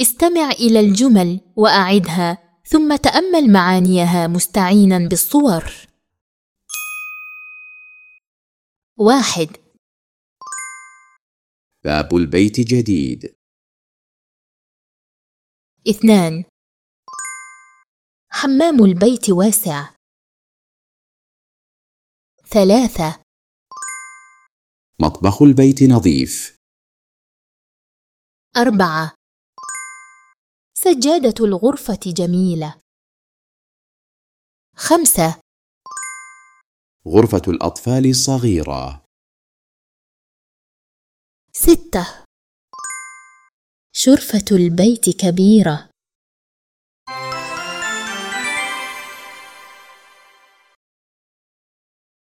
استمع إلى الجمل وأعدها ثم تأمل معانيها مستعينا بالصور. واحد. باب البيت جديد. اثنان. حمام البيت واسع. ثلاثة. مطبخ البيت نظيف. أربعة. سجادة الغرفة جميلة. خمسة. غرفة الأطفال صغيرة ستة. شرفة البيت كبيرة.